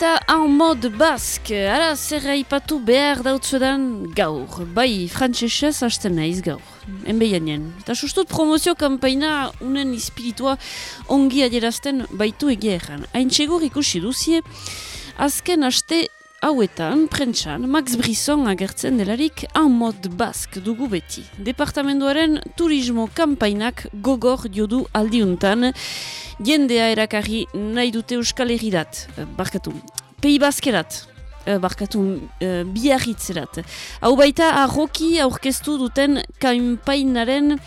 Eta en mod bask, ara zer ipatu behar dautzuedan gaur. Bai, frantzesez hasten naiz gaur. Enbeianen. Eta sustut promozio kampaina unen espiritua ongi adierazten baitu egieran. Hain txegur ikusi duzie, azken haste hauetan, prentsan, Max Brisson agertzen delarik en mod bask dugu beti. Departamentoaren turismo kampainak gogor diodu aldiuntan, jendea erakarri nahi dute euskal egirat, eh, barkatu, pei baskerat, eh, barkatu, uh, biarritzerat. Hau baita, arroki aurkeztu duten kampainaren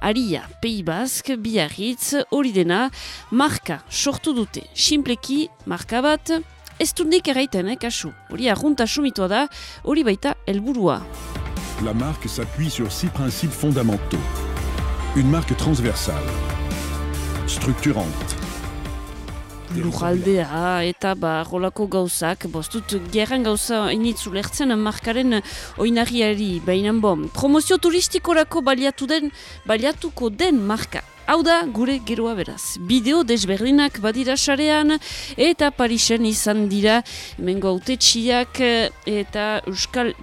aria, pei bask, biarritz, hori dena, marka sortu dute. Simpleki, marka bat, ez dundik eraiten, eh, kasu. Hori arrunta sumitoa da, hori baita helburua. La marque s'appuie sur six principes fondamentaux. Une marque transversale, structurante. Eta ba rolako gauzak, bostut gerran gauza markaren oinarriari behinan bom. Promozio turistikorako baliatu den, baliatuko den marka. Hau da, gure geroa beraz. Bideo desberdinak badira sarean eta Parisen izan dira hemengo autetxiak eta euskal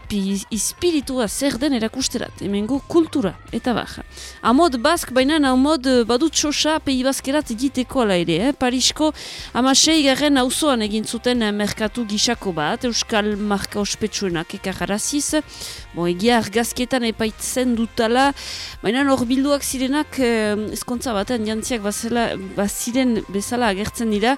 espiritua zer den erakusterat. Hemengo kultura eta baja. Amod bask, baina amod badut xosa pei baskerat egiteko ala ere. Eh? Parisko amasei garen auzoan egin zuten merkatu gisako bat, euskal marka ospetsuenak ekarraziz. Bo, egia argazketan epaitzen dutala, baina hor bilduak zirenak eh, ezkontza baten jantziak bazela, baziren bezala agertzen dira,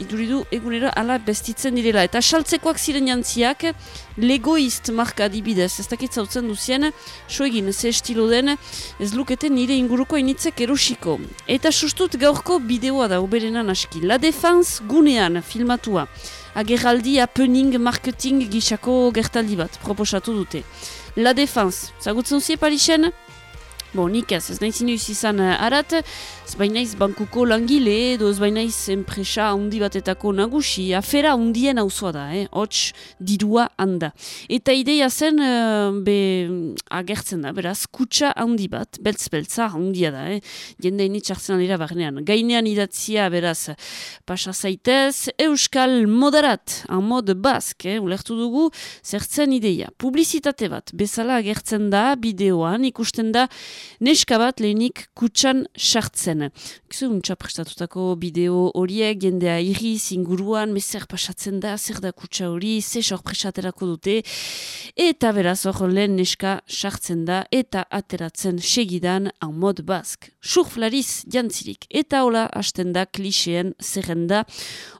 iduridu egunero ala bestitzen direla. Eta saltzekoak ziren jantziak, legoist marka adibidez, ez dakit zautzen duzien, so egin, ze estilo den, ez lukete nire inguruko initzek erosiko. Eta sustut gaurko bideoa da, uberenan aski. La Defense gunean filmatua agerraldi happening marketing gisako gertaldi bat proposatu dute. La Defense, zagutzen zie Parisen? Bon, nik ez, ez nahiz inoiz izan arat, ez bainaiz bankuko langile edo ez bainaiz enpresa handi batetako nagusi, afera hundien auzoa da, eh? hots dirua handa. Eta ideia zen, uh, be, agertzen da, beraz, kutsa handi bat, beltz-beltza handia da, eh? jende initxartzen dira barnean. Gainean idatzia, beraz, pasa zaitez, euskal moderat, en mod bask, eh? ulertu dugu, zertzen ideia. Publizitate bat, bezala agertzen da, bideoan, ikusten da, neska bat lehenik kutsan sartzen. Gizu, untsa prestatutako bideo horiek, jendea irri, zinguruan, mezer pasatzen da, zer da kutsa hori, ze sorpresaterako dute, eta beraz hor lehen neska sartzen da, eta ateratzen segidan en mod bask. Surflariz jantzirik, eta hola hasten da kliseen zerrenda.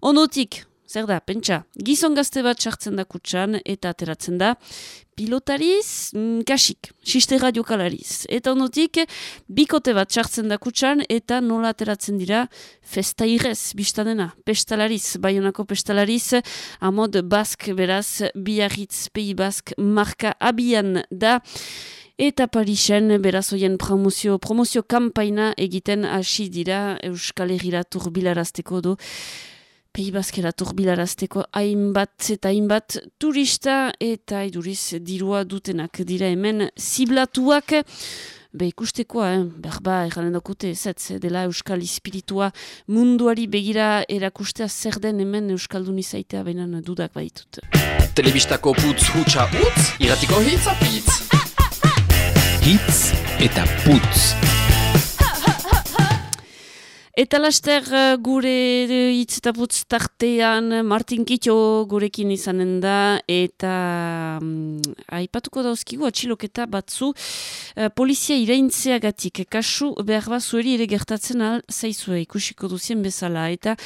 Onotik, Zer da, pentsa, gizon gazte bat sartzen da kutsan eta ateratzen da pilotariz, mm, kasik, xiste radiokalariz. Eta onotik, bikote bat sartzen da kutsan eta nola ateratzen dira festairez, biztanena, pestalariz, baionako pestalariz, amod bask beraz, biarritz pei bask marka abian da, Eta Parisen, beraz oien promozio, promozio kampaina egiten hasi dira Euskal Herriera turbilarazteko du. Pei bazkera turbilarazteko hainbat eta hainbat turista eta iduriz dirua dutenak dira hemen ziblatuak. Be ikustekoa, eh? berba erralen dokute ez dela Euskal Espiritua munduari begira erakustea zer den hemen Euskaldun izaitea behinan dudak baitut. Telebistako putz hutsa utz, iratiko hitz apitz. Hitz eta putz. Eta laster gure hitz eta putz tartean Martin Kitxo gurekin izanen da eta um, aipatuko dauzkigu atxiloketa batzu uh, polizia iraintzeagatik. Kasu behar bat zueri ere gertatzen al zaizue ikusiko duzien bezala. Eta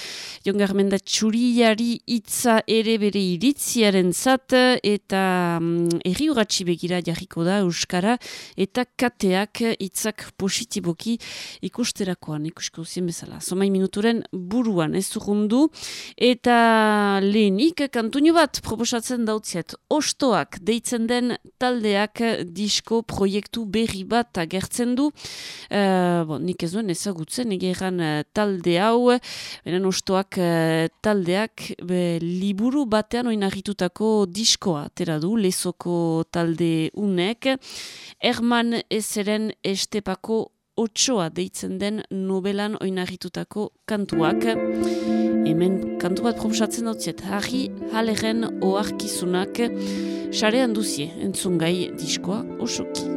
jongar txuriari hitza ere bere iritziaren zat eta um, erri begira jarriko da Euskara eta kateak hitzak positiboki ikusterakoan. Ikusiko duzien bezala bezala. Zomai minuturen buruan ez zuhundu. Eta lehenik kantuño bat proposatzen dautziet. Ostoak deitzen den taldeak disko proiektu berri bat agertzen du. Uh, bon, nik ez duen ezagutzen egeran uh, talde hau. Benen ostoak uh, taldeak be, liburu batean oinarritutako diskoa atera du. Lezoko talde unek. Herman ezeren estepako otsoa deitzen den nobelan oinarritutako kantuak. hemen kantu bat proposatzen dut zet, harri halegen oarkizunak sarean duzie, entzungai diskoa osoki.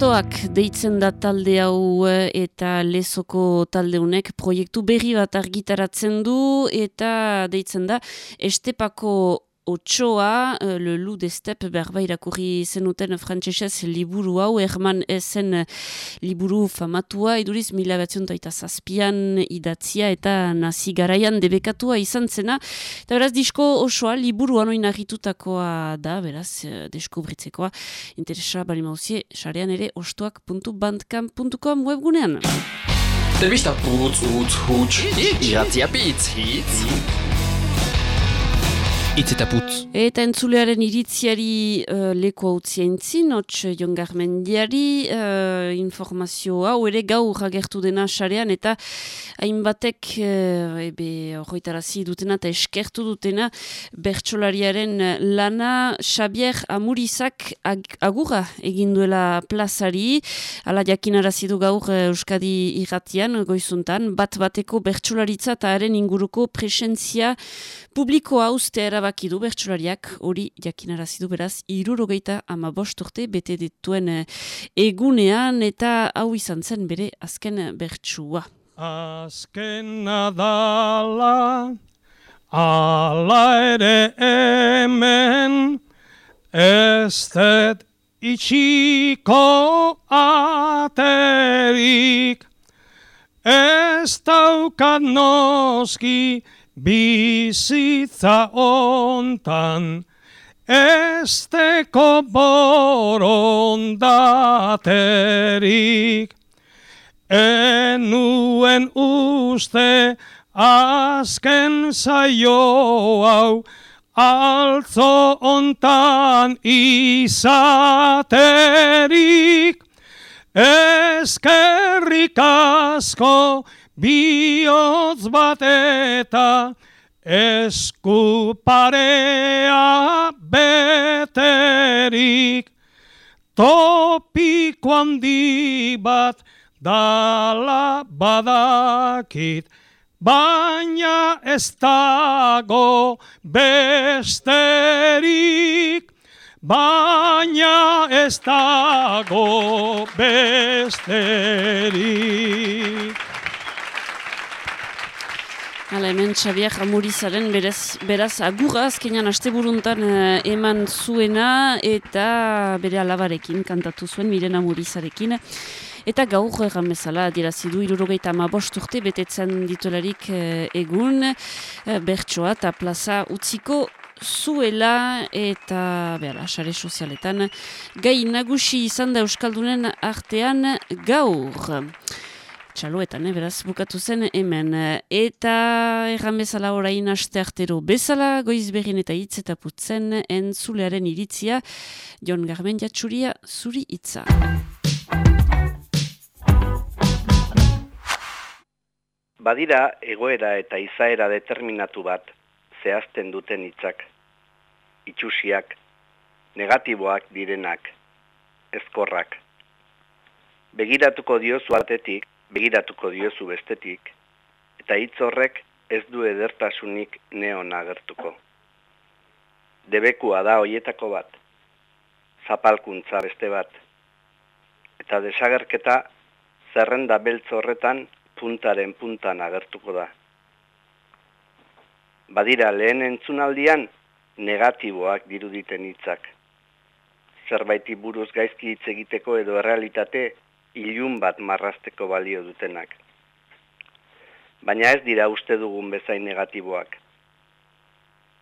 Ostoak deitzen da talde hau eh, eta lezoko taldeunek proiektu berri bat argitaratzen du eta deitzen da Estepako Otsoa, uh, le loup de steppe berba irakurri zenuten frantsesez liburu hau, Herman esen liburu famatua, iduriz mila batzion eta zazpian idatzia eta nazi garaian debekatua izan zena. Eta beraz, disko osoa, liburu anoin argitutakoa da, beraz, uh, deskubritzekoa, interesa bali mauzie, xarean ere, ostoak.bandcamp.com webgunean. Telebista putz, utz, hutz, iratzia pitz, hitz. Itz eta putz. Eta entzulearen iritziari uh, leku hau zientzin, hotx jongarmendiari uh, informazio hau ere gaur agertu dena sarean eta hainbatek uh, ebe horretarazi dutena eta eskertu dutena bertsolariaren lana Xabier Amurizak ag agurra eginduela plazari, ala jakinarazi du gaur Euskadi irratian goizuntan, bat bateko bertsolaritza eta haren inguruko presentzia publikoa uste erabakidu bertsulariak hori jakinarazidu beraz irurogeita ama urte bete dituen egunean eta hau izan zen bere azken bertsua. Azken nadala ala ere hemen ez dut itxiko aterik ez daukat noski bizitza ontan ez teko borondaterik enuen uste azken zaio hau altzo ontan izaterik. Eskerrik asko bihotz bat eta esku parea beterik topiko handi bat dala badakit, baina ez dago besterik, baina ez dago besterik. Hala, hemen Xabiak Amurizaren beraz, beraz agurra azkenean asteburuntan uh, eman zuena eta bere alabarekin kantatu zuen Miren Amurizarekin. Eta gaur egan bezala dirazidu irurogeita ama urte betetzen ditularik eh, egun eh, bertsoa eta plaza utziko zuela eta behar, sare sozialetan gai nagusi izan da Euskaldunen artean gaur. Txaloetan, eh, beraz, bukatu zen hemen. Eta erran bezala orain aste artero bezala, goiz berrin eta hitz eta putzen entzulearen iritzia, Jon Garmen jatsuria zuri hitza. Badira egoera eta izaera determinatu bat zehazten duten hitzak, itxusiak, negatiboak direnak, ezkorrak. Begiratuko diozu atetik, begiratuko diozu bestetik, eta hitz horrek ez du edertasunik neon agertuko. Debekua da hoietako bat, zapalkuntza beste bat, eta desagerketa zerrenda beltz horretan puntaren puntan agertuko da. Badira lehen entzunaldian negatiboak diruditen hitzak. Zerbaiti buruz gaizki hitz egiteko edo errealitate ilun bat marrasteko balio dutenak. Baina ez dira uste dugun bezain negatiboak.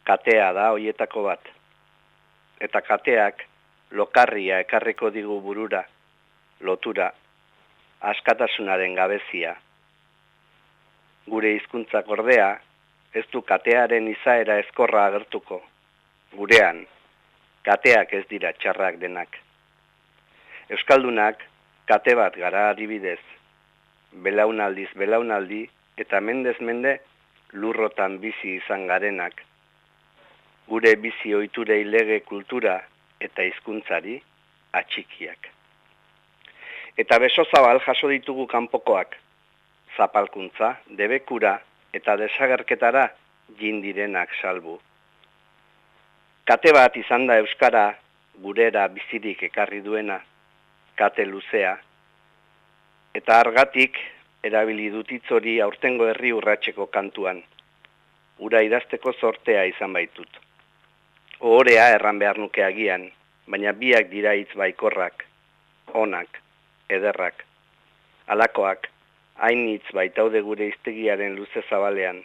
Katea da hoietako bat. Eta kateak lokarria ekarriko digu burura, lotura, askatasunaren gabezia, gure hizkuntzak ordea, ez du katearen izaera ezkorra agertuko. Gurean, kateak ez dira txarrak denak. Euskaldunak, kate bat gara adibidez, belaunaldiz belaunaldi eta mendez mende lurrotan bizi izan garenak. Gure bizi oiturei lege kultura eta hizkuntzari atxikiak. Eta beso zabal jaso ditugu kanpokoak, zapalkuntza, debekura eta desagerketara jindirenak salbu. Kate bat izan da Euskara gurera bizirik ekarri duena, kate luzea, eta argatik erabili dutitzori aurtengo herri urratseko kantuan, ura idazteko sortea izan baitut. Ohorea erran behar nuke agian, baina biak dira hitz baikorrak, onak, ederrak, alakoak, hainitz baitaude gure iztegiaren luze zabalean.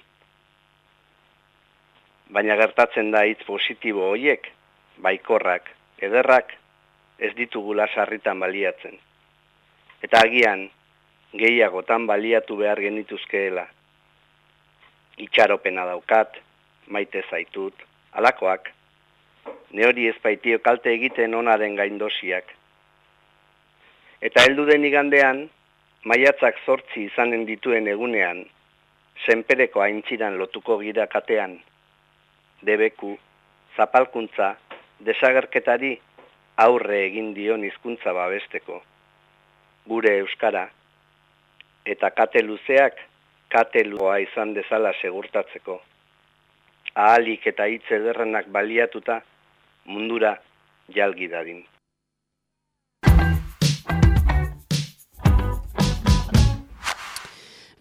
Baina gertatzen da hitz positibo hoiek, baikorrak, ederrak, ez ditugula sarritan baliatzen. Eta agian, gehiagotan baliatu behar genituzkeela. Itxaropena daukat, maite zaitut, alakoak, ne hori ez baitio kalte egiten onaren gaindosiak. Eta heldu den igandean, maiatzak zortzi izanen dituen egunean, senpereko aintziran lotuko gira katean, debeku, zapalkuntza, desagerketari aurre egin dion hizkuntza babesteko. Gure euskara, eta kate luzeak kate izan dezala segurtatzeko. ahalik eta hitz ederrenak baliatuta mundura jalgi dadin.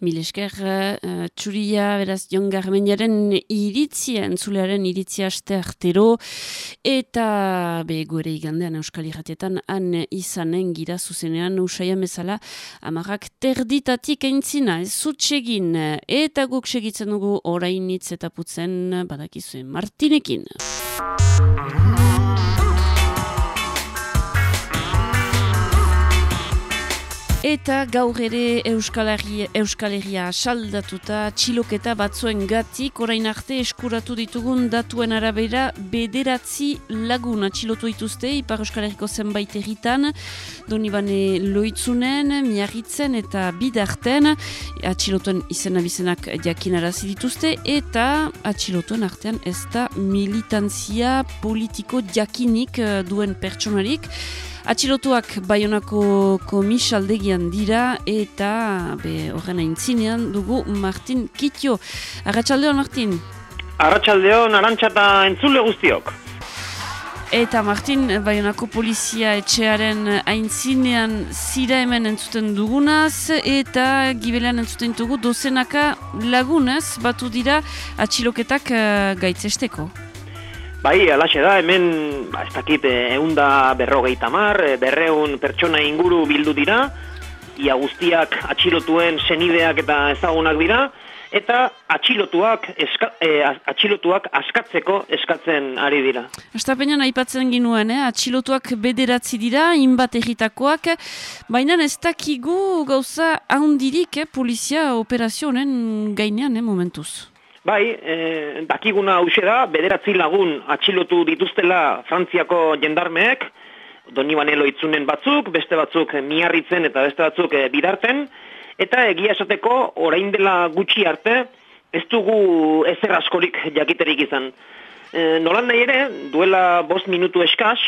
Mil esker, uh, txuria, beraz, Jon Garmenjaren iritzia, entzulearen iritzia aste artero, eta be gore igandean Euskal Iratietan han izanen gira zuzenean usaian bezala amarrak terditatik aintzina, ez zutxegin, eta guk segitzen dugu orainitz eta putzen badakizuen Martinekin. Eta gaur ere Euskal Herria, Euskal Herria saldatuta txiloketa batzuen gatik, orain arte eskuratu ditugun datuen arabera bederatzi lagun atxilotu dituzte, Ipar Euskal Herriko zenbait erritan, Donibane Loitzunen, Miarritzen eta Bidarten, atxilotuen izena bizenak jakinarazi dituzte, eta atxilotuen artean ez da militantzia politiko jakinik eh, duen pertsonarik, Atxilotuak Bayonako komisaldegian dira eta be horren aintzinean dugu Martin Kitio. Arratxaldeon, Martin? Arratxaldeon, arantxata entzule guztiok. Eta Martin, Bayonako polizia etxearen aintzinean zira hemen entzuten dugunaz eta gibelean entzuten dugu dozenaka lagunez batu dira atxiloketak uh, gaitzesteko. Bai, alaxe da, hemen, ba, ez dakit, eunda eh, berrogeita mar, eh, berreun pertsona inguru bildu dira, ia guztiak atxilotuen senideak eta ezagunak dira, eta atxilotuak, eska, eh, atxilotuak askatzeko eskatzen ari dira. Astapenean aipatzen ginuen, eh? atxilotuak bederatzi dira, inbat egitakoak, baina ez dakigu gauza handirik eh, polizia operazioen gainean eh, momentuz. Bai, e, dakiguna hause da, bederatzi lagun atxilotu dituztela Frantziako jendarmeek, doni banelo itzunen batzuk, beste batzuk miarritzen eta beste batzuk e, bidarten, eta egia esateko orain dela gutxi arte, ez dugu ezer askorik jakiterik izan. E, nolan nahi ere, duela bost minutu eskaz,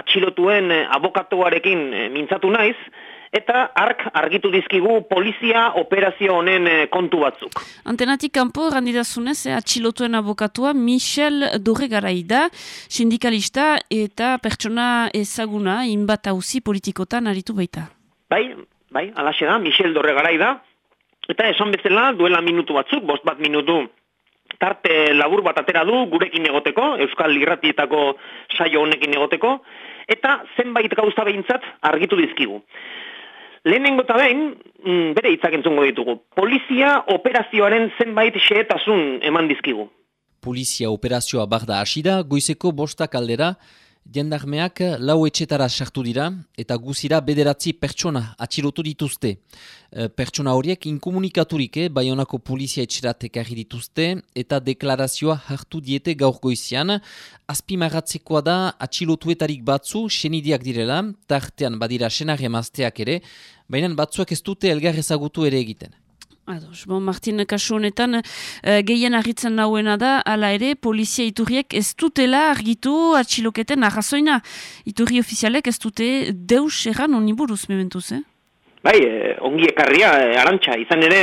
atxilotuen abokatuarekin mintzatu naiz, eta ark argitu dizkigu polizia operazio honen eh, kontu batzuk. Antenatik kanpo randidazunez, eh, atxilotuen abokatua Michel Dorregarai da, sindikalista eta pertsona ezaguna inbat hauzi politikotan aritu baita. Bai, bai, alaxe da, Michel Dorregarai da, eta esan bezala duela minutu batzuk, bost bat minutu, tarte labur bat atera du gurekin egoteko, Euskal Irratietako saio honekin egoteko, eta zenbait gauza behintzat argitu dizkigu. Lehenengo eta behin, mm, bere hitzak entzungo ditugu. Polizia operazioaren zenbait xeetasun eman dizkigu. Polizia operazioa barda asida, goizeko bostak aldera, Jendarmeak lau etxetara sartu dira eta guzira bederatzi pertsona atxilotu dituzte. E, pertsona horiek inkomunikaturik, eh, Bayonako polizia etxeratek dituzte eta deklarazioa hartu diete gaur goizian. Azpimarratzekoa da atxilotuetarik batzu senidiak direla, tartean badira senarri mazteak ere, baina batzuak ez dute elgar ezagutu ere egiten. Ados, bon, Martin, kasu honetan, uh, gehien argitzen nauena da, ala ere, polizia iturriek ez dutela argitu atxiloketen arrazoina. Iturri ofizialek ez dute deus erran oniburuz mementuz, eh? Bai, eh, ongi ekarria, eh, arantxa, izan ere,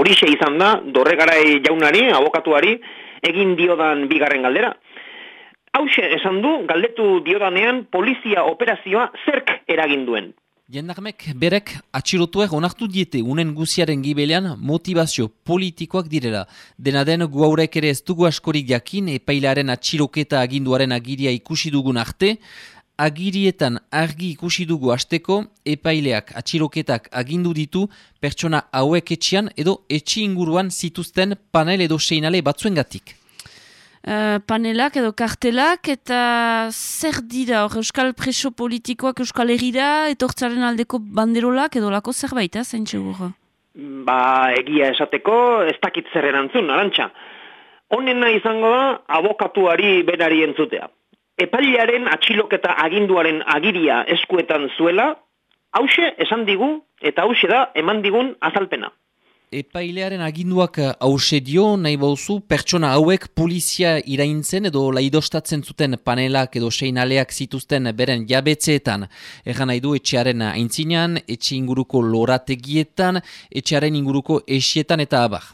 horixe izan da, dorregarai jaunari, abokatuari, egin diodan bigarren galdera. Hauxe, esan du, galdetu diodanean, polizia operazioa zerk eragin duen. Jendarmek berek atxilotuek onartu diete unen guziaren gibelean motivazio politikoak direla. Dena den gu haurek ere ez dugu askorik jakin epailaren atxiloketa aginduaren agiria ikusi dugun arte, agirietan argi ikusi dugu asteko epaileak atxiloketak agindu ditu pertsona hauek etxian edo etxi inguruan zituzten panel edo seinale batzuengatik. Eh, panelak edo kartelak eta zer dira hor euskal preso politikoak euskal erira etortzaren aldeko banderolak edo lako zerbait, eh, zain? Ba, egia esateko ez dakit zer erantzun, arantxa. Honena izango da abokatuari berari entzutea. Epailearen atxiloketa aginduaren agiria eskuetan zuela, hause esan digu eta hause da eman digun azalpena. Epailearen aginduak hause dio, nahi bauzu, pertsona hauek polizia iraintzen edo laidostatzen zuten panelak edo seinaleak zituzten beren jabetzeetan. Egan nahi du etxearen aintzinean, etxe inguruko lorategietan, etxearen inguruko esietan eta abar.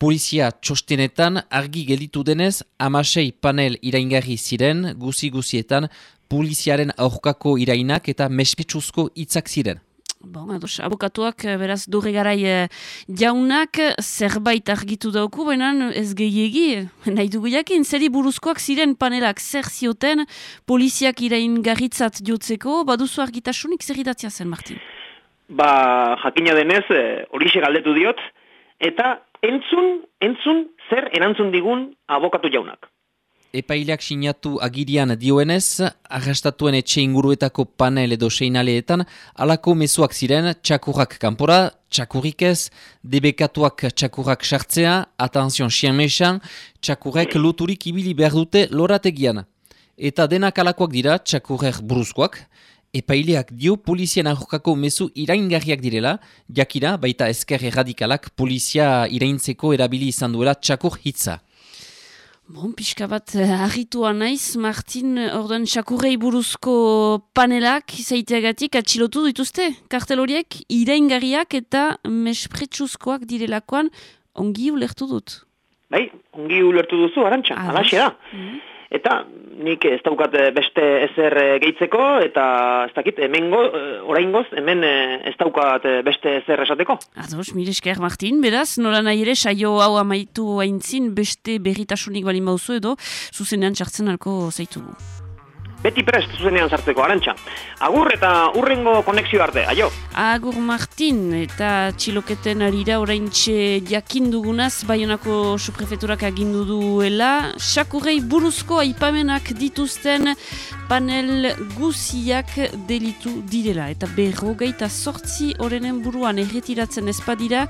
Polizia txostenetan argi gelditu denez amasei panel iraingarri ziren guzi-guzietan poliziaren aurkako irainak eta mespetsuzko hitzak ziren. Bon, ados, abokatuak eh, beraz durri garai eh, jaunak zerbait argitu dauku, baina ez gehiegi, nahi dugu jakin, zeri buruzkoak ziren panelak zer zioten poliziak irain garritzat jotzeko, baduzu argitasunik zer zen, Martin? Ba, jakina denez, eh, horixe galdetu diot, eta entzun, entzun, zer erantzun digun abokatu jaunak. Epaileak sinatu agirian dioenez, arrastatuen etxe inguruetako panel edo seinaleetan, alako mezuak ziren txakurrak kanpora, txakurrik ez, debekatuak txakurrak sartzea, atenzion sien mesan, txakurrek loturik ibili behar dute lorategian. Eta denak alakoak dira txakurrek buruzkoak, Epaileak dio polizien ahokako mezu iraingarriak direla, jakira baita esker erradikalak polizia iraintzeko erabili izan duela txakur hitza. Bon, pixka bat harritua naiz, Martin, orduan txakurrei buruzko panelak izaiteagatik atxilotu dituzte, kartel horiek iraingarriak eta mespretsuzkoak direlakoan ongi ulertu dut. Bai, ongi ulertu duzu, arantxa, alaxe da. Mhm. Eta nik ez daukat eh, beste ezer eh, gehitzeko, eta ez dakit, hemen go, eh, orain goz, hemen ez daukat beste ezer esateko. Ados, mire esker, Martin, beraz, nola nahi ere, saio hau amaitu haintzin, beste berritasunik balin bauzu edo, zuzenean txartzen alko zaitugu beti prest zuzenean sartzeko, arantxa. Agur eta urrengo konexio arte, aio. Agur Martin, eta txiloketen arira orain txe jakindugunaz, baionako suprefeturak agindu duela, sakurrei buruzko aipamenak dituzten panel guziak delitu direla. Eta berrogeita sortzi horrenen buruan erretiratzen ezpadira,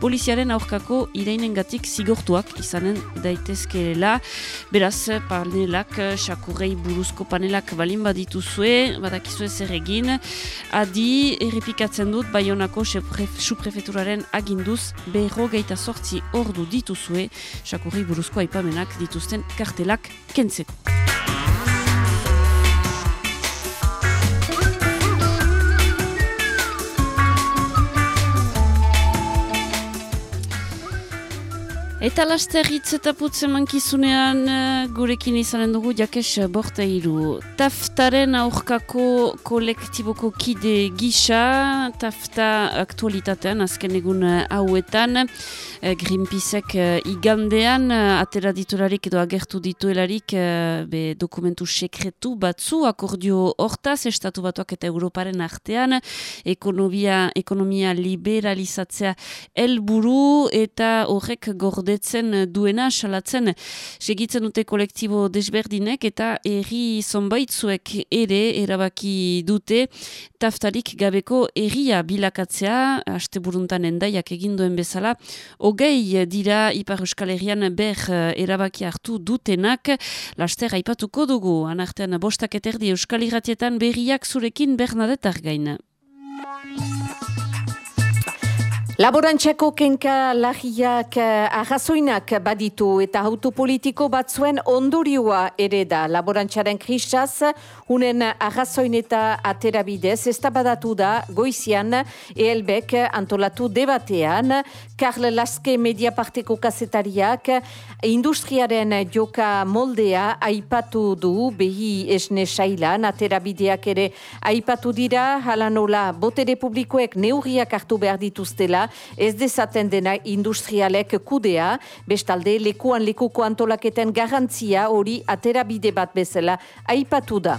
poliziaren aurkako ireinengatik zigortuak izanen daitezkeela. Beraz, panelak, sakurrei buruzko panel panelak balin badituzue, badakizue zer egin, adi errepikatzen dut Bayonako suprefeturaren aginduz berro geita sortzi ordu dituzue, sakurri buruzko aipamenak dituzten kartelak kentzeko. Eta laster hitz eta putzen mankizunean eh, gurekin izanen dugu jakes borta iru. Taftaren aurkako kolektiboko kide gisa, tafta aktualitatean azken egun eh, hauetan, eh, Greenpeaceek igandean, atera ditularik edo agertu dituelarik be dokumentu sekretu batzu, akordio hortaz, estatu batuak eta Europaren artean, ekonomia, ekonomia liberalizatzea helburu eta horrek gorde gordetzen duena, salatzen segitzen dute kolektibo desberdinek eta erri zonbaitzuek ere erabaki dute taftarik gabeko erria bilakatzea, haste buruntan endaiak eginduen bezala, hogei dira Ipar Euskal Herrian ber erabaki hartu dutenak, laster aipatuko dugu, anartean bostak eterdi Euskal Herratietan berriak zurekin Bernadetar gaina. Laborantxako kenka lagiak eh, ahazoinak baditu eta autopolitiko batzuen ondorioa ere da. Laborantxaren krisaz, hunen ahazoin eta aterabidez, ez badatu da goizian ELBek antolatu debatean, Karl Laske mediaparteko kasetariak industriaren joka moldea aipatu du behi esne sailan, aterabideak ere aipatu dira, halanola botere publikoek neurriak hartu behar dituztela, ez dezaten dena industrialek kudea, bestalde lekuan lekuko antolaketen garantzia hori aterabide bat bezala aipatu da.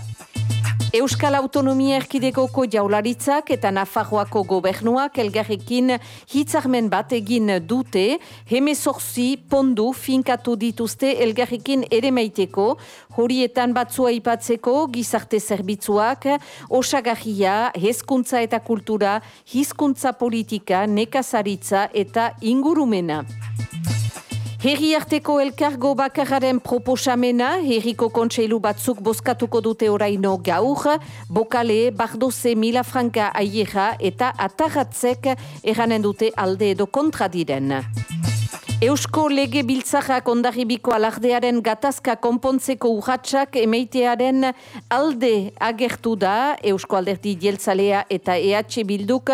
Euskal Autonomia Erkidegoko jaularitzak eta Nafarroako gobernuak elgarrekin hitzarmen bat egin dute, hemezorzi pondu finkatu dituzte elgarrekin ere maiteko, horietan batzua ipatzeko gizarte zerbitzuak, osagarria, hezkuntza eta kultura, hizkuntza politika, nekazaritza eta ingurumena. Herri arteko elkargo bakararen proposamena, herriko kontseilu batzuk bozkatuko dute oraino gaur, bokale, bardoze, mila franka aiera eta atarratzek eranen dute alde edo kontra diren. Eusko lege biltzakak ondarribiko alardearen gatazka konpontzeko urratsak emeitearen alde agertu da Eusko alderdi jeltzalea eta EH Bilduk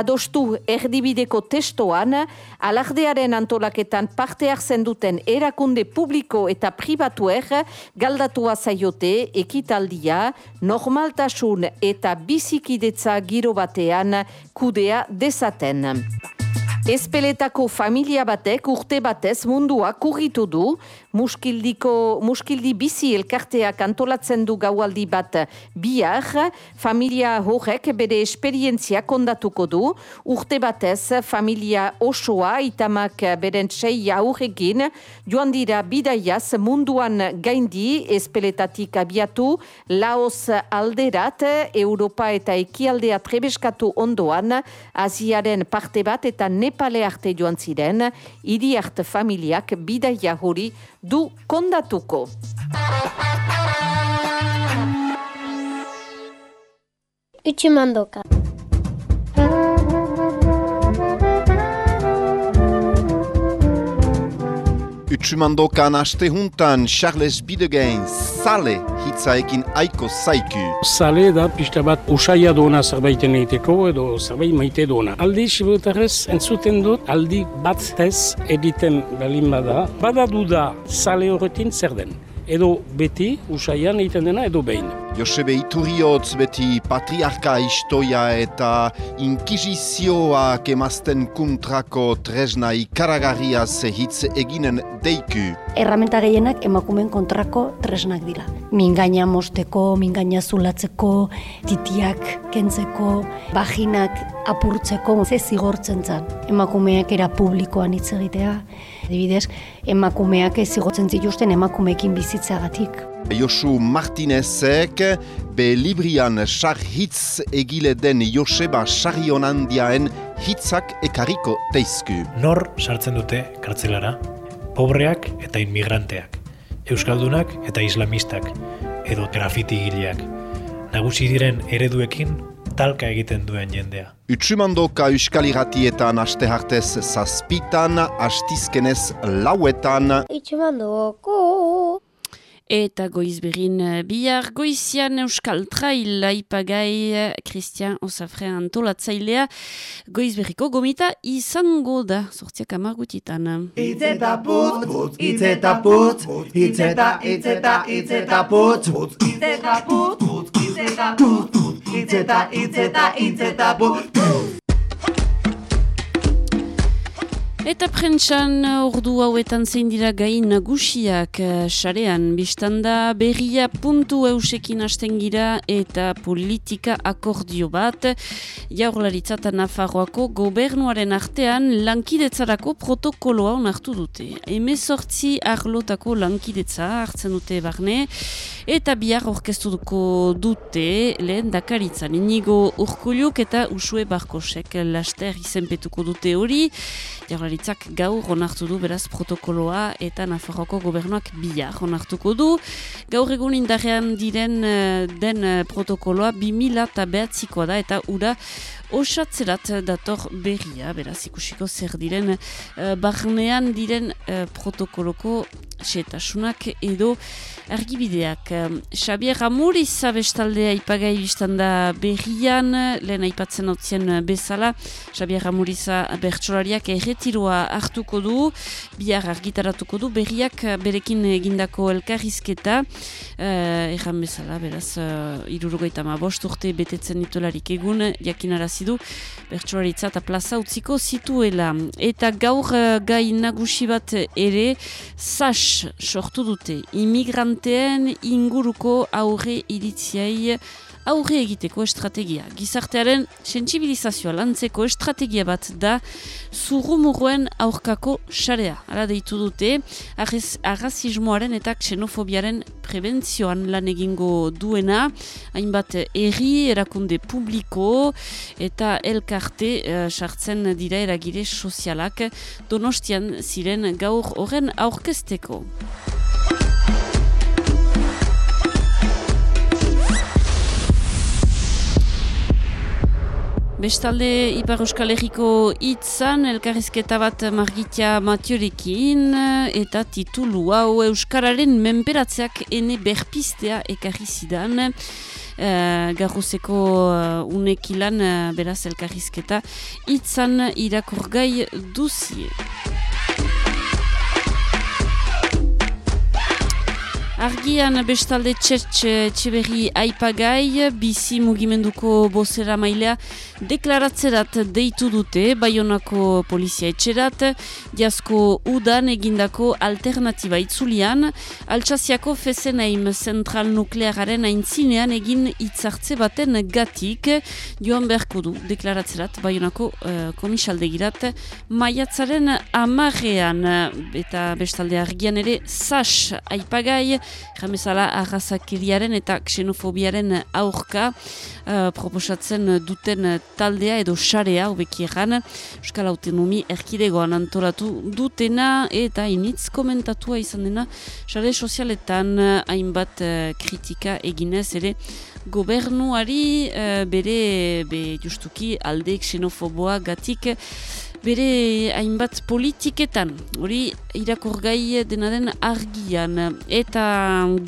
adostu erdibideko testoan alardearen antolaketan parte hartzen duten erakunde publiko eta pribatuer galdatua zaiote ekitaldia normaltasun eta bizikidetza giro batean kudea dezaten. Espeletako familia batek urte batez mundua kurritu du, muskildiko, muskildi bizi elkarteak antolatzen du gaualdi bat. Bihar, familia horrek bere esperientzia kondatuko du, urte batez familia osoa itamak beren txei aurrekin, joan dira bidaiaz munduan gaindi espeletatik abiatu, laos alderat, Europa eta ekialdea trebeskatu ondoan, Aziaren parte bat eta Nepale arte joan ziren, hiri familiak bidaia hori du kondatuko. Utsumandoka. Utsumandokan aste juntan Charles Bidegain sale hitzaekin aiko zaiku. Sale da pista bat usaia duena zerbaiten egiteko edo zerbait maite duena. Aldi sibotarrez entzuten dut aldi bat tez editen balin bada. Bada duda sale horretin zer den. Edo beti usaian egiten dena edo behin. Josebe Iturriotz beti patriarka istoia eta inkizizioak emazten kuntrako tresna ikaragarriaz hitz eginen deiku. Erramenta gehienak emakumen kontrako tresnak dira. Mingaina mosteko, mingaina zulatzeko, titiak kentzeko, vaginak apurtzeko, ze zigortzen zan. Emakumeak era publikoan hitz egitea, Adibidez, emakumeak ez zigortzen zituzten emakumeekin bizitzagatik. Josu Martinezek be librian sar hitz egile den Joseba Sarionandiaen hitzak ekariko teizku. Nor sartzen dute kartzelara? Pobreak eta inmigranteak. Euskaldunak eta islamistak. Edo grafiti gileak. Nagusi diren ereduekin talka egiten duen jendea. Utsumandoka euskal irratietan aste hartez zazpitan, astizkenez lauetan. Utsumandoko. Eta goiz berin bihar goizian euskal trail aipagai Christian Osafre antolatzailea goiz berriko gomita izango da sortziak amargutitan. Itzeta putz, putz, itzeta putz, itzeta, itzeta, itzeta putz, putz, itzeta putz, itzeta putz, putz, itzeta, itzeta, itzeta putz, putz. Eta prentsan ordu hauetan zein dira gain nagusiak eh, sarean biztanda berria puntu eusekin hasten gira eta politika akordio bat. Jaurlaritza eta Nafarroako gobernuaren artean lankidetzarako protokoloa onartu dute. Hemezortzi arlotako lankidetza hartzen dute barne eta bihar orkestuko dute lehen dakaritzan. Inigo urkuluk eta usue barkosek laster izenpetuko dute hori jaurlaritzak gaur onartu du beraz protokoloa eta Nafarroko gobernuak bihar onartuko du. Gaur egun indarrean diren eh, den eh, protokoloa 2000 eta behatzikoa da eta ura osatzerat dator berria, beraz ikusiko zer diren uh, barnean diren uh, protokoloko setasunak edo argibideak. Xabier Amuriz abestaldea ipagai biztanda berrian, lehen aipatzen hau bezala, Xabier Amuriza bertsolariak erretiroa hartuko du, bihar argitaratuko du, berriak berekin egindako elkarrizketa, uh, erran bezala, beraz, uh, irurogeita ma bost urte betetzen ditolarik egun, jakinarazi du, bertsolaritza eta plaza utziko zituela. Eta gaur uh, gai nagusi bat ere, sas sortu dute, imigranteen inguruko aurre iritziai aurre egiteko estrategia. Gizartearen sensibilizazioa lantzeko estrategia bat da zurrumuruen aurkako xarea. Hala deitu dute, arrazismoaren eta xenofobiaren prebentzioan lan egingo duena, hainbat erri, erakunde publiko eta elkarte uh, sartzen dira eragire sozialak donostian ziren gaur horren aurkezteko. Bestalde Ipar Euskal Herriko hitzan elkarrizketa bat margitia matiorekin eta titulu hau Euskararen menperatzeak ene berpistea ekarri zidan. Uh, garruzeko uh, unekilan uh, beraz elkarrizketa hitzan irakorgai duzie. Argian bestalde txetx txeberri aipagai, bizi mugimenduko bozera mailea deklaratzerat deitu dute, baionako polizia etxerat, diazko udan egindako alternatiba itzulian, altsaziako fezenaim zentral nukleararen aintzinean egin itzartze baten gatik, joan beharko du deklaratzerat, baionako uh, komisaldegirat, maiatzaren amarrean, eta bestalde argian ere, sas aipagai, jamezala arrazakiriaren eta xenofobiaren aurka uh, proposatzen duten taldea edo xarea obekieran Euskal Autonomi erkidegoan antolatu dutena eta initz komentatua izan dena xare sozialetan hainbat uh, kritika eginez ere gobernuari uh, bere be, justuki alde xenofoboa gatik bere hainbat politiketan, hori irakorgai dena den argian, eta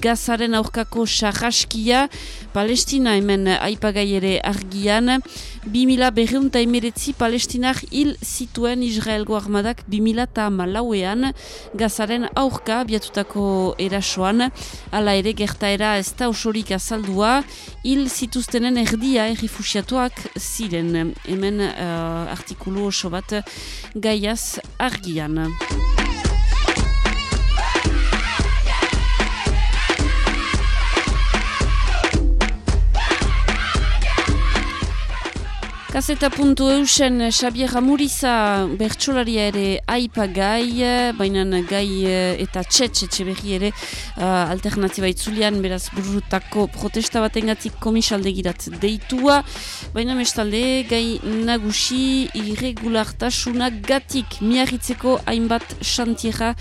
gazaren aurkako sarraskia, Palestina hemen aipagai ere argian, 2000 berreunta emeretzi palestinar hil zituen Israelgo armadak 2000 eta malauean gazaren aurka biatutako erasoan. Ala ere gertaera ez da osorik azaldua. Hil zituztenen erdia errifusiatuak ziren. Hemen uh, artikulu oso bat gaiaz argian. Kaseta puntu eusen Xabier Amuriza bertsolaria ere aipa gai, baina gai eh, eta txetxe txe berri ere uh, alternatiba itzulian beraz burrutako protesta batengatik komisaldegirat deitua, baina mestalde gai nagusi irregulartasunak gatik miarritzeko hainbat xantiera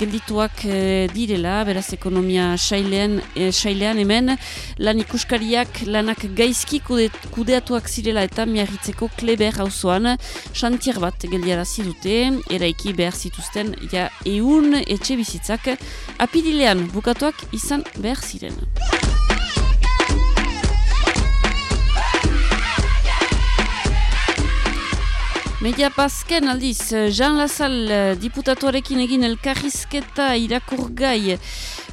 geldituak uh, direla, beraz ekonomia sailean, eh, hemen lan ikuskariak lanak gaizki kudeatuak zirela eta miarritzeko Itzeko kleber hauzoan xantier bat geldiarazi dute, eraiki behar zituzten ja eun etxe bizitzak apidilean bukatuak izan behar ziren. Media Pasken aldiz, Jean Lazal diputatuarekin egin elkarrizketa irakurgai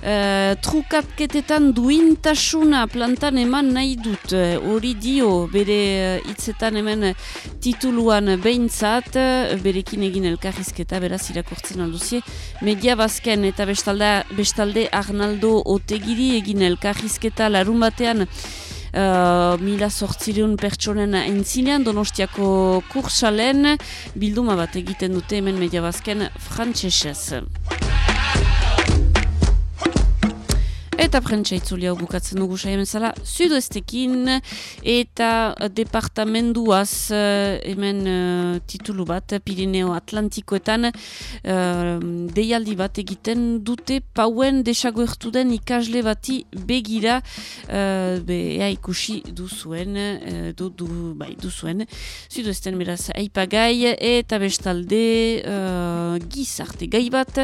Uh, trukatketetan duintasuna plantan eman nahi dut hori dio bere uh, hitzetan hemen tituluan behintzat berekin egin elkarrizketa beraz irakurtzen alduzie media bazken eta bestalde, bestalde Arnaldo Otegiri egin elkarrizketa larun batean Uh, mila sortzireun pertsonen entzinean, donostiako kursalen, bilduma bat egiten dute hemen media bazken frantzesez. Eta prentsa itzuli hau bukatzen dugu saia zala, sudoestekin eta departamenduaz uh, hemen uh, titulu bat, Pirineo Atlantikoetan uh, deialdi bat egiten dute pauen desago den ikasle bati begira uh, be, ea ikusi duzuen, uh, du, du, bai, duzuen, sudoesten beraz aipagai eta bestalde uh, gizarte gai bat,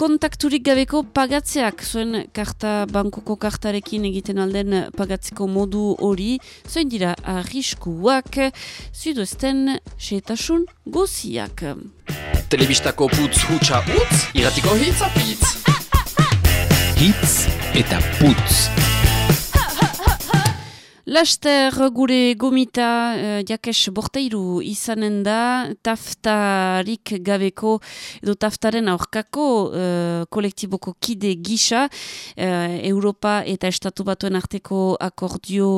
kontakturik gabeko pagatzeak zuen karta bankuko kartarekin egiten alden pagatzeko modu hori zoin dira arriskuak zuidozten seetasun goziak. Telebistako putz hutsa utz, iratiko hitz apitz. Hitz eta putz. Laster gure gomita uh, jakes borteiru izanen da taftarik gabeko edo taftaren aurkako uh, kolektiboko kide gisa uh, Europa eta Estatu batuen arteko akordio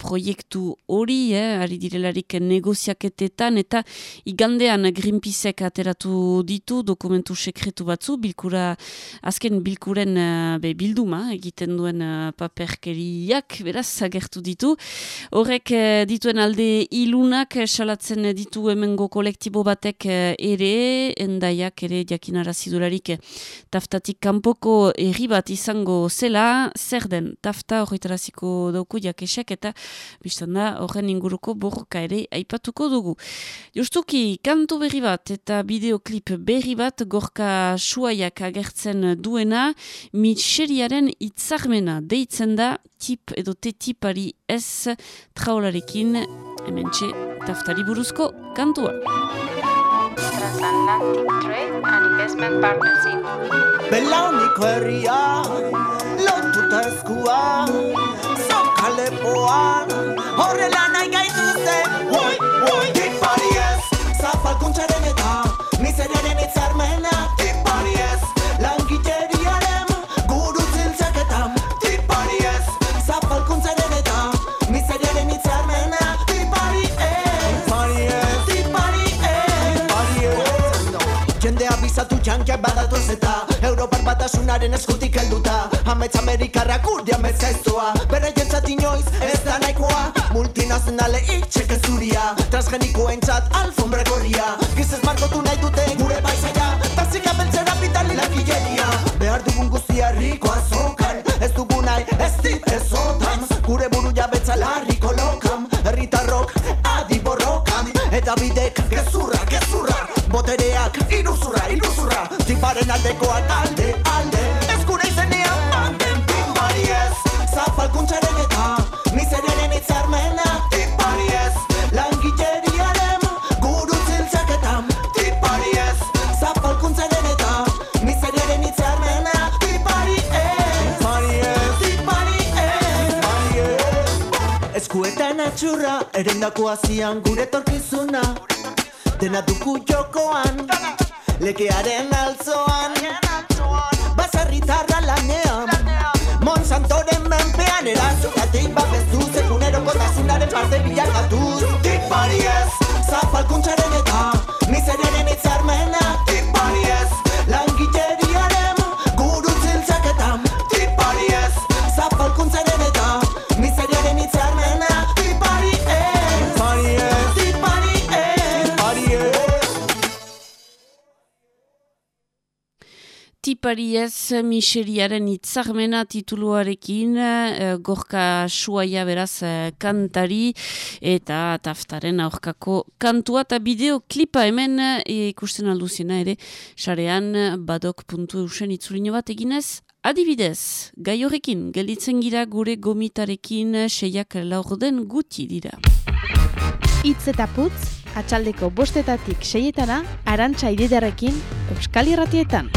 proiektu hori, eh, ari direlarik negoziaketetan eta igandean Greenpeaceek ateratu ditu dokumentu sekretu batzu, bilkura, azken bilkuren uh, be, bilduma egiten duen uh, paperkeriak, beraz, agertu ditu. Horrek eh, dituen alde ilunak eh, salatzen ditu hemengo kolektibo batek eh, ere, endaiak ere jakinarazidularik taftatik kanpoko erri bat izango zela, zer den tafta horretaraziko dauku jakesek eta biztan da horren inguruko borroka ere aipatuko dugu. Justuki, kantu berri bat eta bideoklip berri bat gorka suaiak agertzen duena, mitxeriaren itzarmena deitzen da tip edo tetipari ez traolarekin hemen txe taftari buruzko kantua. Trade and Investment Partnership. Belauniko herria, lotuta eskua, zokalepoan, horrela nahi gaituzte, woi, woi, tipari ez, zapalkuntzaren eta, miseriaren itzarmena, Txankiak badatu ez eta Europar batasunaren eskutik helduta. Amets Amerikarrak urdi amets gaiztoa. Bere jentzat inoiz ez da nahikoa. Multinazionale itxek ez Transgenikoen txat alfombra gorria. Gizez markotu nahi dute gure paisaia. Tazik abeltzera pitali lankilleria Behar dugun guztia riko azokan. Ez dugu nahi ez dit ez otan. Gure buru jabetza larriko lokam. Herritarrok adi borrokan Eta bidek gezurra, gezurra. Iruzurra Tiparen aldekoak alde, alde Eskura izenean manten Tipari ez, zapalkuntzaren eta Miseriaren itzarmena Tipari ez, langilleriaren Guru ziltzaketan Tipari ez, zapalkuntzaren eta Miseriaren itzarmena Tipari ez, tipari ez. Tipari ez, tipari ez. Eskuetan atxurra, erendako hazian gure torkizuna Dena duku jokoan, lekearen altzoan. Basarritarra lanean, Monsantoren menpean Erantzungatik babezu, sekunero kotasunaren parte bilakatuz Tipari ez, zapalkuntzaren eta Miseriaren itzarmena Tipari ez miseriaren itzarmena tituluarekin eh, gorka suaia beraz eh, kantari eta taftaren aurkako kantua eta bideoklipa hemen eh, ikusten alduzena ere sarean badok.eusen itzulino bat eginez Adibidez, gai horrekin, gelditzen gira gure gomitarekin seiak laurden guti dira. Itz eta putz, atxaldeko bostetatik seietana, arantxa ididarekin, Euskal Irratietan.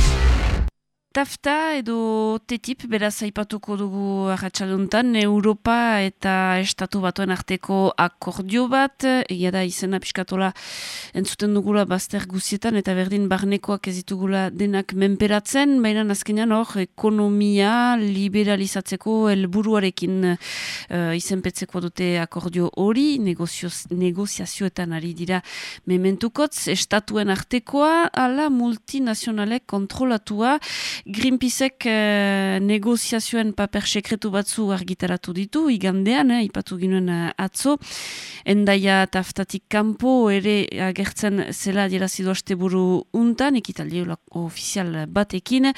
Tafta edo TTIP beraz aipatuko dugu arratsaluntan Europa eta Estatu batuen arteko akordio bat, egia da izena piskatola entzuten dugula bazter guzietan eta berdin barnekoak ez ditugula denak menperatzen, baina azkenean hor ekonomia liberalizatzeko helburuarekin uh, izenpetzeko dute akordio hori, negozioz, negoziazioetan ari dira mementukotz, Estatuen artekoa, ala multinazionalek kontrolatua, Greenpeacek eh, negoziazioen paper sekretu batzu argitaratu ditu, igandean, eh, ipatu ginuen eh, atzo, endaia taftatik kanpo ere agertzen zela dierazidu asteburu untan, ekitaldi ofizial batekin,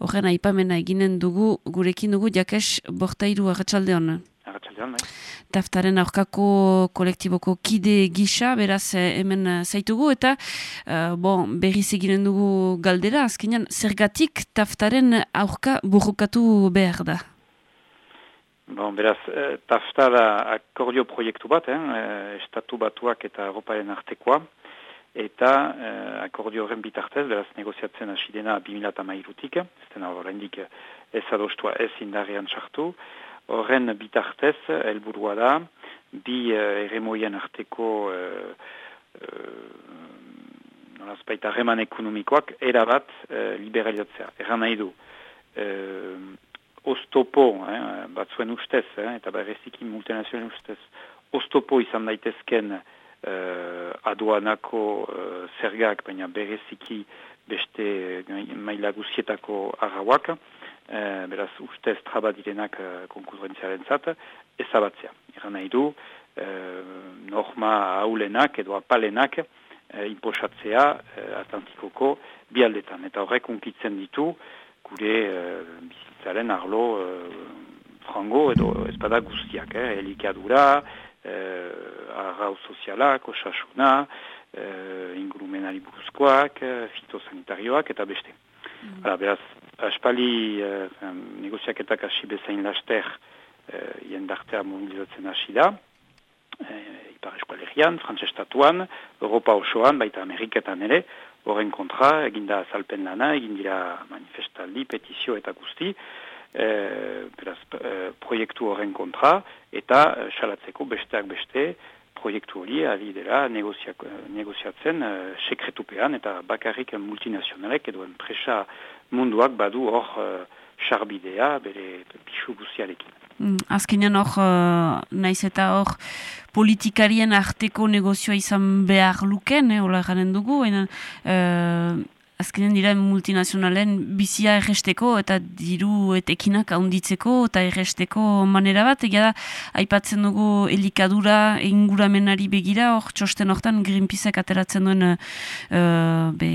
horren aipamena eginen dugu, gurekin dugu jakes bortairu arratsaldeon. Arratxaldean, bai. Taftaren aurkako kolektiboko kide gisa, beraz eh, hemen eh, zaitugu, eta uh, bon, berriz eginen dugu galdera, azkenean, zergatik taftaren aurka burrukatu behar da? Bon, beraz, eh, tafta da akordio proiektu bat, eh, estatu batuak eta Europaren artekoa, eta eh, akordio horren bitartez, beraz, negoziatzen hasi dena 2008-tik, ez dena horrendik ez adostua ez indarrean sartu, horren bitartez, helburua da, bi uh, eremoien arteko uh, uh, nolazpaita reman ekonomikoak erabat uh, liberalizatzea. Erran nahi du, uh, oztopo, eh, batzuen ustez, eh, eta bereziki multinazioen ustez, oztopo izan daitezken uh, aduanako uh, zergak, baina bereziki beste maila guzietako arrauak, E, beraz ustez traba direnak e, konkurrentziaren zat, ezabatzea. Eran nahi du, uh, norma haulenak edo apalenak uh, imposatzea uh, Atlantikoko bialdetan. Eta horrek unkitzen ditu, gure uh, bizitzaren arlo frango edo espada guztiak, eh? elikadura, eh, arrau sozialak, osasuna, eh, ingurumenari buruzkoak, eh, fitosanitarioak eta beste. Mm. Hala, beraz, aspali eh, negoziaketak hasi bezain laster eh, jendartea mobilizatzen hasi da, eh, Ipar Eskualerian, Frantzestatuan, Europa osoan, baita Ameriketan ere, horren kontra, eginda azalpen lana, egin dira manifestaldi, petizio eta guzti, e, beraz, e, proiektu horren kontra, eta e, salatzeko besteak beste proiektu hori ari dela negoziatzen e, sekretupean eta bakarrik multinazionalek edo enpresa munduak badu hor e, sarbidea bere pixu guziarekin. Mm, azkenean hor, uh, naiz eta hor, politikarien arteko negozioa izan behar luken, eh, hola garen dugu, ena, azkenen dira multinazionalen bizia erresteko eta diru etekinak haunditzeko eta erresteko manera bat, egia da, aipatzen dugu elikadura inguramenari begira, hor txosten hortan Greenpeaceak ateratzen duen uh, be,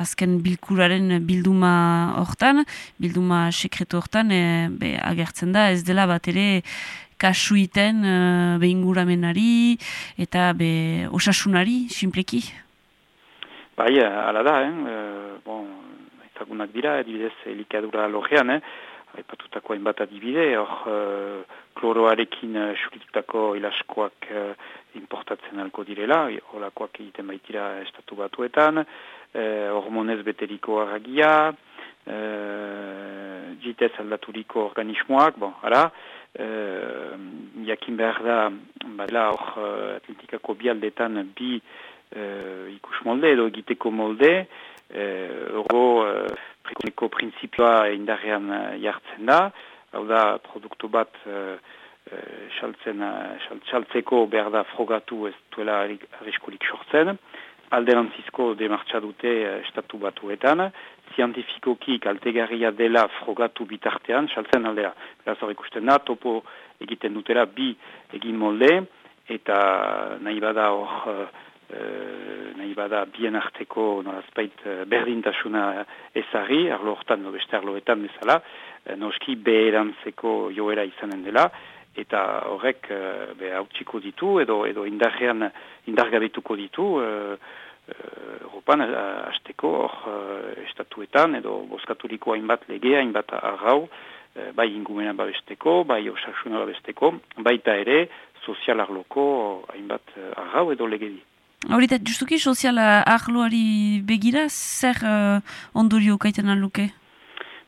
azken bilkuraren bilduma hortan, bilduma sekretu hortan, e, be, agertzen da, ez dela bat ere kasuiten uh, be inguramenari eta be osasunari, simpleki? Bai, ala da, eh? bon, ezagunak dira, adibidez, elikadura logean, eh? Aipatutako hainbat adibide, hor uh, kloroarekin suritutako ilaskoak uh, importatzen alko direla, holakoak egiten baitira estatu batuetan, uh, hormonez beteriko arragia, uh, jitez aldaturiko organismoak, bon, ara, uh, jakin behar da, bala hor atletikako bi aldetan bi uh, ikus molde edo egiteko molde, uh, oro uh, prekoneko prinsipioa indarrean jartzen da, hau da produktu bat uh, saltzeko behar da frogatu ez duela arriskolik sortzen, alderantzizko demartxa dute estatu batuetan, zientifikoki kaltegarria dela frogatu bitartean, saltzen aldera. Beraz hor ikusten da, topo egiten dutela bi egin molde, eta nahi bada hor Uh, nahi bada bien arteko nolazpait uh, berdintasuna ezari, arlo hortan, no beste arloetan bezala, uh, noski beherantzeko joera izanen dela, eta horrek be hautsiko ditu, edo edo indarrean indargabetuko ditu, uh, Europan azteko hor estatuetan, edo boskaturiko hainbat legea, hainbat arrau, bai ingumena babesteko, bai osasuna babesteko, baita ere sozial arloko hainbat arrau edo legedi. Horita, justuki soziala ahloari begira, zer uh, ondorio kaiten aluke?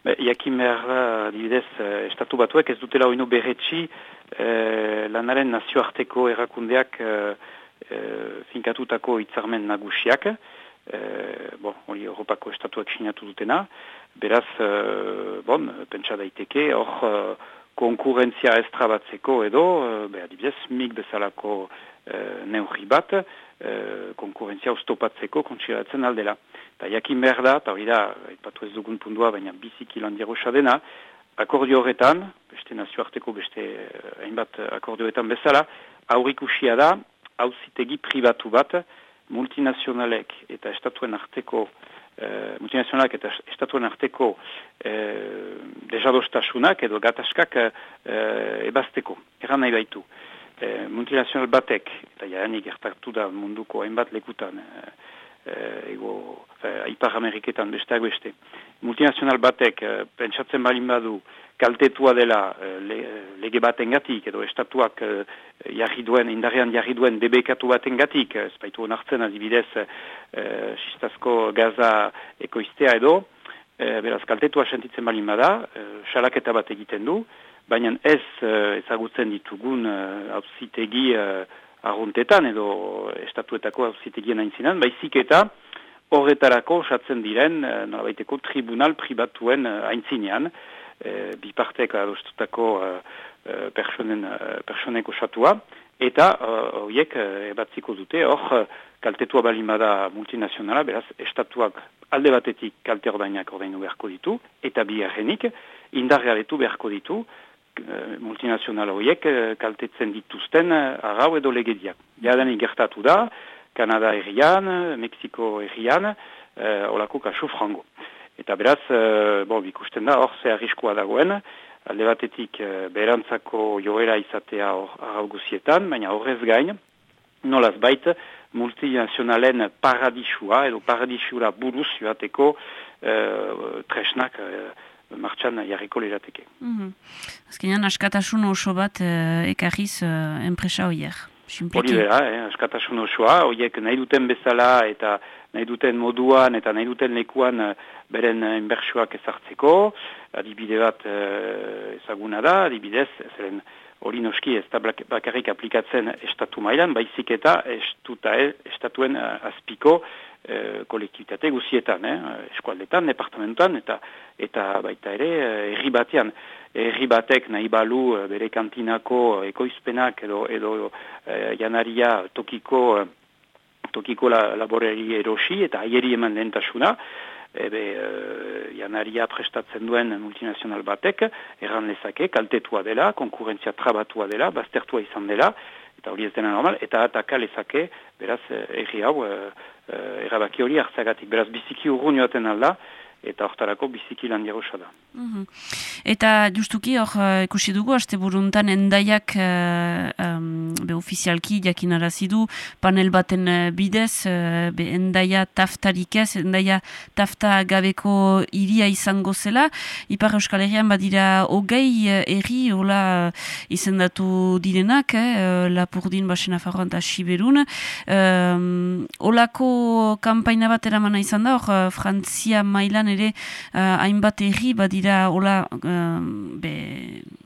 Be, jakin behar, dibidez, uh, estatu batuek ez dutela oino berretxi uh, lanaren nazioarteko erakundeak uh, uh, finkatutako itzarmen nagusiak, uh, bon, hori Europako estatuak sinatu dutena, beraz, uh, bon, pentsa daiteke, hor uh, konkurrentzia estrabatzeko edo, be, adibidez, mig bezalako uh, neurri bat, Eh, konkurrentzia oztopatzeko kontsiratzen aldela. Eta jakin behar da, eta hori da, ipatu ez dugun pundua, baina biziki lan dena, akordio horretan, beste nazioarteko beste eh, hainbat akordioetan bezala, aurrikusia da, hauzitegi pribatu bat, multinazionalek eta estatuen arteko Uh, multinazionalak eta estatuen arteko uh, dejadostasunak edo gataskak uh, ebazteko, eran nahi baitu e, multinazional batek, eta jaranik gertatu da munduko hainbat lekutan, e, e, ego, e, Ipar Ameriketan besteak beste, multinazional batek e, pentsatzen balin badu kaltetua dela e, le, lege baten gatik, edo estatuak e, jarri duen, indarrean jarri duen debekatu baten gatik, ez baitu honartzen adibidez e, sistazko gaza ekoiztea edo, e, beraz kaltetua sentitzen balin bada, e, salaketa bat egiten du, baina ez uh, ezagutzen ditugun hauzitegi uh, uh, arruntetan edo estatuetako hauzitegien aintzinan, baizik eta horretarako osatzen diren norabaiteko tribunal pribatuen aintzinean, uh, bipartek adostutako uh, uh, personen, uh, personek osatua, eta horiek uh, ebatziko dute hor kaltetua balimada multinazionala, beraz, estatuak alde batetik kalte ordainak ordainu beharko ditu, eta biharrenik indargabetu beharko ditu, eh, multinazional horiek eh, kaltetzen dituzten eh, arau edo legediak. Jadanik gertatu da, Kanada errian, Mexiko errian, eh, olako kasu frango. Eta beraz, eh, bon, ikusten da, hor ze arriskoa dagoen, alde batetik eh, berantzako joera izatea arau guzietan, baina horrez gain, nolaz bait, multinazionalen paradisua, edo paradisura buruz joateko eh, tresnak eh, martxan jarriko lirateke. Mm -hmm. Azkenean, askatasun oso bat eh, ekarriz eh, enpresa horiek. Hori bera, eh, askatasun osoa, horiek nahi duten bezala eta nahi duten moduan eta nahi duten lekuan eh, beren inbertsuak ezartzeko, adibide bat ezaguna da, adibidez, zeren hori noski ez da bakarrik aplikatzen estatu mailan, baizik eta estuta, estatuen azpiko e, kolektibitate guzietan, eh? eskualdetan, departamentuan, eta eta baita ere, herri batean, herri batek nahi balu bere kantinako ekoizpenak edo, edo e, janaria tokiko, tokiko la, laboreri erosi eta aieri eman dentasuna, ebe janaria prestatzen duen multinazional batek, erran lezake, kaltetua dela, konkurrentzia trabatua dela, baztertua izan dela, eta hori ez dena normal, eta ataka lezake, beraz, erri hau, uh, erabaki hori hartzagatik. Beraz, biziki urgun joaten alda, eta hortarako biziki lan jarosa da. Mhm. Eta justuki hor uh, ikusi dugu, haste buruntan endaiak uh, um, be ofizialki jakin arazidu panel baten uh, bidez, uh, be endaia taftarik ez, endaia tafta gabeko iria izango zela. Ipar Euskal Herrian badira hogei uh, erri hola uh, izendatu direnak, eh, Lapurdin, Basena Farroan eta Siberun. Um, olako kampaina bat eramana izan da, hor Frantzia mailan ere uh, hainbat erri badira hola uh, be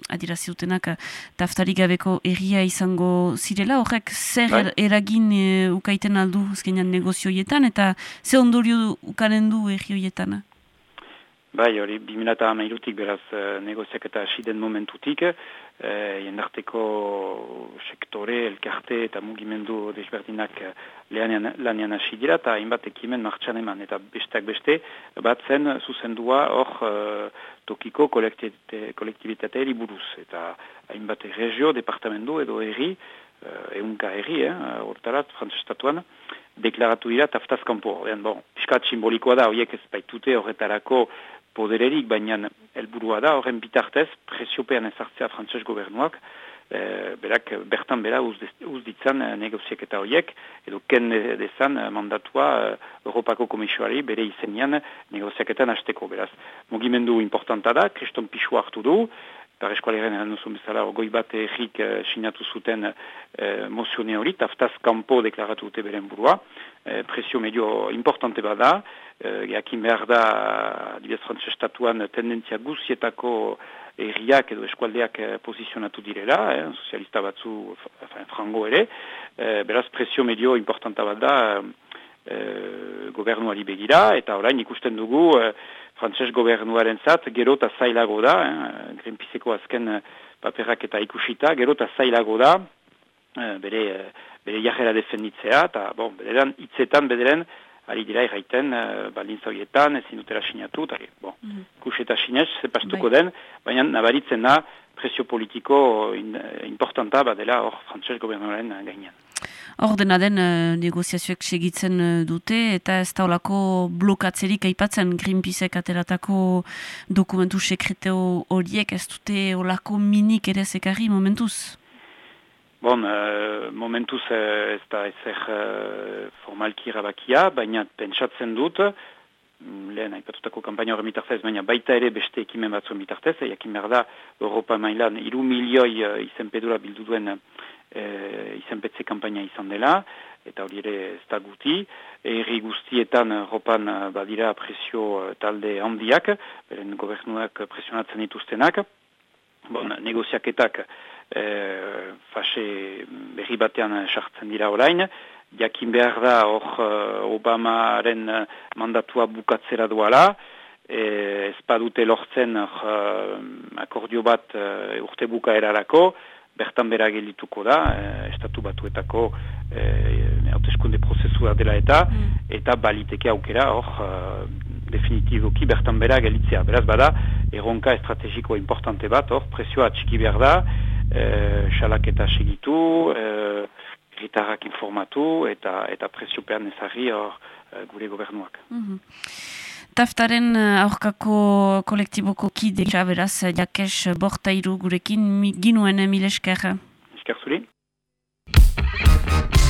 adiraziutenak uh, taftarik gabeko erria izango zirela horrek zer bai. eragin uh, ukaiten aldu ezkenean negozioietan eta ze ondorio ukanen du erri hoietan? Bai, hori, 2008 beraz negoziak eta asiden momentutik, eh, jendarteko sektore, elkarte eta mugimendu desberdinak eh, lanean hasi dira eta hainbat ekimen martxan eman eta besteak beste bat zen zuzendua hor eh, tokiko kolektibitate buruz eta hainbat regio, departamendu edo erri, eh, eunka erri, eh, hortarat, frantzestatuan, deklaratu dira taftazkampo. Bon, piskat simbolikoa da, horiek ez baitute horretarako podererik, baina helburua da, horren bitartez, presiopean ezartzea frantzes gobernuak, e, berak bertan bera uz, uz ditzan e, negoziak eta horiek, edo ken dezan e, mandatua Europako komisioari bere izenian negoziaketan hasteko beraz. Mugimendu importanta da, kriston pixu hartu du, Eta eskualeren eran duzun bezala, goi bat egik uh, sinatu zuten uh, mozione hori, taftaz kampo deklaratu dute beren burua. Uh, presio medio importante bada, jakin behar da, dibez frantzestatuan, tendentzia guzietako erriak edo eskualdeak posizionatu direla, eh, sozialista batzu, frango ere. Uh, beraz, presio medio importanta bada, uh, gobernuari begira, eta orain ikusten dugu, frantses gobernuaren zat, gero eta zailago da, eh, Greenpeaceko azken eh, paperak eta ikusita, gero eta zailago da, eh, bere, eh, bere jarrera defenditzea, eta bon, bederan, itzetan bederen, ari dira irraiten, uh, baldintza horietan, ezin dutera sinatu, eta bon, mm -hmm. kus eta sinez, zepastuko bai. den, baina nabaritzen da, presio politiko in, importanta badela hor frantses gobernuaren gainean. Hor dena den uh, negoziazioek segitzen uh, dute eta ez da olako blokatzerik aipatzen Greenpeaceek ateratako dokumentu sekreteo horiek ez dute olako minik ere zekarri momentuz? Bon, uh, momentuz ez da ezer uh, formalki rabakia, baina pentsatzen dut, mm, lehen aipatutako kampaina horre mitartez, baina baita ere beste ekimen batzuen mitartez, jakin behar da Europa mailan iru milioi uh, izen bildu duen e, izenpetze kampaina izan dela, eta hori ere ez da guti. Erri guztietan ropan badira presio talde handiak, beren gobernuak presionatzen dituztenak. Bon, negoziaketak e, fase berri batean sartzen dira orain, jakin behar da hor Obamaren mandatua bukatzera duala, e, ez badute lortzen uh, akordio bat urte buka erarako, bertan bera gelituko da, e, estatu batuetako e, hauteskunde prozesua dela eta, mm. eta baliteke aukera hor, e, definitiboki bertan bera gelitzea. Beraz bada, erronka estrategiko importante bat, hor, presioa txiki behar da, xalak eta segitu, gitarrak informatu eta eta presiopean ezagri hor gure gobernuak. Mm Taftaren aurkako kolektiboko kide, beraz, jakes bortairu gurekin ginuen milesker. Esker zuri.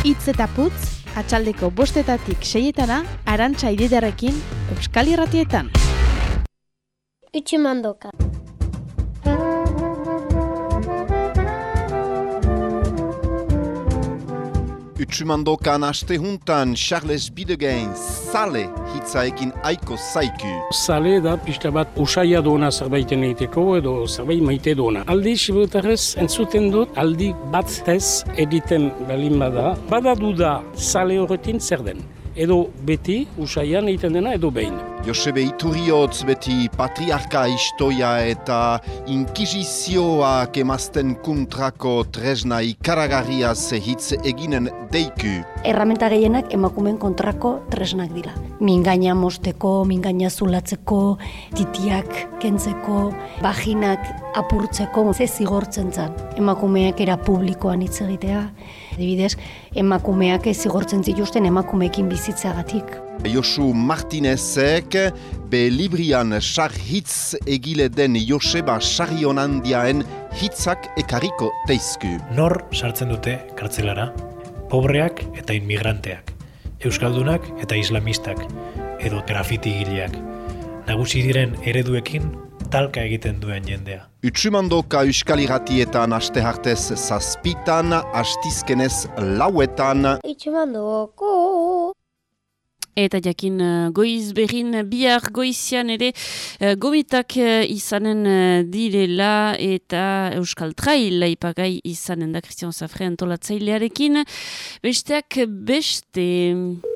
Itz eta putz, atxaldeko bostetatik seietana, arantxa ididarekin, Euskal Irratietan. Itximandoka. Utsumandokan aste juntan Charles Bidegain sale hitzaekin aiko zaiku. Sale da pista bat usaia duena zerbaiten egiteko edo zerbait maite duena. Aldi sibutarrez entzuten dut aldi bat tez editen balin bada. Bada duda sale horretin zer den. Edo beti usaian egiten dena edo behin. Josebe Iturriotz beti patriarka istoia eta inkizizioak emazten kuntrako tresna ikaragarriaz hitz eginen deiku. Erramenta gehienak emakumen kontrako tresnak dira. Mingaina mosteko, mingaina zulatzeko, titiak kentzeko, vaginak apurtzeko, ze zigortzen zan. Emakumeak era publikoan hitz egitea, Adibidez, emakumeak ez zigortzen zituzten emakumeekin bizitzagatik. Josu Martinezek, be librian sar hitz egile den Joseba Sarionandiaen hitzak ekariko teizku. Nor sartzen dute kartzelara? Pobreak eta inmigranteak. Euskaldunak eta islamistak. Edo grafiti gileak. Nagusi diren ereduekin talka egiten duen jendea. Utsumandoka euskal irratietan aste hartez zazpitan, astizkenez lauetan. Utsumandoko. Eta jakin uh, goiz berrin bihar goizian ere uh, gomitak uh, izanen direla eta Euskal Trail ipagai izanen da Christian Zafre antolatzailearekin. Besteak beste...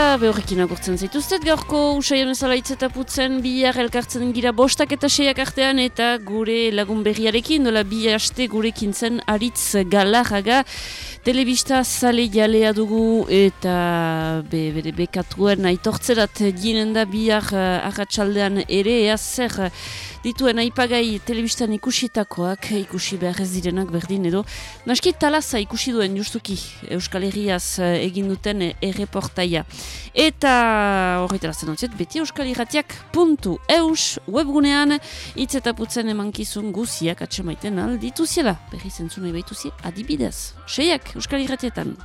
Eta behorrekin agurtzen zaituztet gaurko usaion ezala eta putzen bihar elkartzen gira bostak eta seiak artean eta gure lagun berriarekin dola bi haste gurekin zen aritz galarraga telebista zale jalea dugu eta be, bere bekatuen aitortzerat ginen da bihar uh, ahatsaldean ere ea zer dituen aipagai telebistan ikusitakoak ikusi behar ez direnak berdin edo. Naski talaza ikusi duen justuki Euskal Herriaz egin duten erreportaia eta horretara zen beti Euskal Herratiak puntu eus webgunean hitz eta putzen emankizun guziak atxamaiten aldituziela berri zentzunai baituzi adibidez. Seiak Euskal Herratietan